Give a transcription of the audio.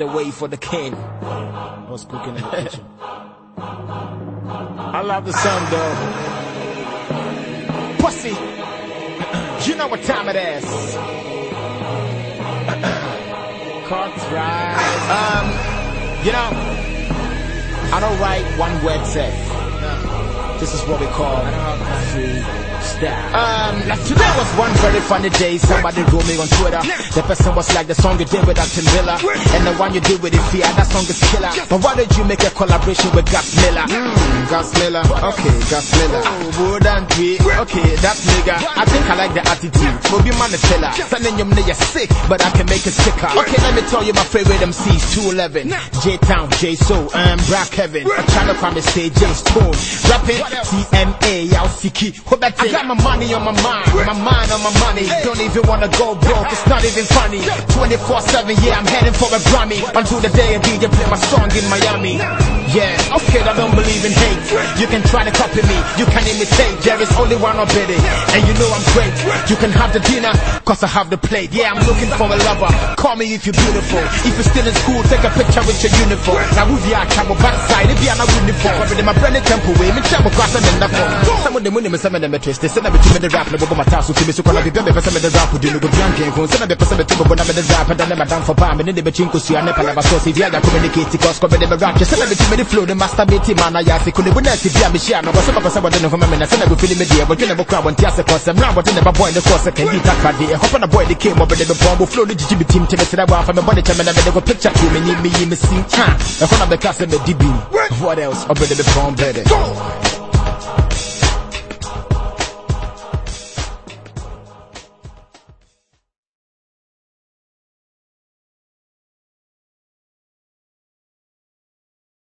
the way for the king. I was cooking in the kitchen. I love the song though. Pussy, you know what time it is. Cuts right. Um, you know, I don't write one word set. This is what we call freestyle. Um, like today was one very funny day. Somebody wrote me on Twitter. The person was like the song you did with Acton Miller, and the one you did with Ifia. That song is killer. But why did you make a collaboration with Gus Miller? Mm, Gus Miller. Okay, Gus Miller. Oh, wouldn't we? Okay, that's nigga. I think I like the attitude. Maybe man is killer. Sending your nigga sick, but I can make it sicker. Okay, let me tell you my favorite MCs. 211, J Town, J So, um, Black. A channel from the stage, James Stone. Rapping TMA, Yaosiki. I got my money on my mind, my mind on my money. Don't even wanna go broke, it's not even funny. 24-7, yeah, I'm heading for a Grammy. Until the day a DJ play my song in Miami. Yeah, okay, I don't believe in hate. You can try to copy me, you can imitate. There is only one ability, and you know I'm great. You can have the dinner, cause I have the plate. Yeah, I'm looking for a lover. Call me if you're beautiful. If you're still in school, take a picture with your uniform. Now, who's the travel backside? If you're not uniform, I'm in my brand temple way. Me travel cross and then Some of the money, some of them are twisted. Send me to me the rap, never my task, to me, so can I be some of the rap, you drunk and go. Send me the person to go, but I'm the rap, and then I'm down for palm, and then the between Kusi and Nepal, so if you are communicating, cause come in the rap, just send me to me the flow, the masturbate man, I ask, couldn't be nice if you are Michelle, no, some of us are going to know from me, and send me feeling media, but you never crowd when Tiasa cause I'm round, but you never boy in the course, I can eat that bad day. Hop on a boy, they came over the bomb, flow the GGB team, to me, say that one from the body, tell me, and I go picture to me, need me, me, see, ha, the front of the class, and the DB. What else? I'll be the bomb better.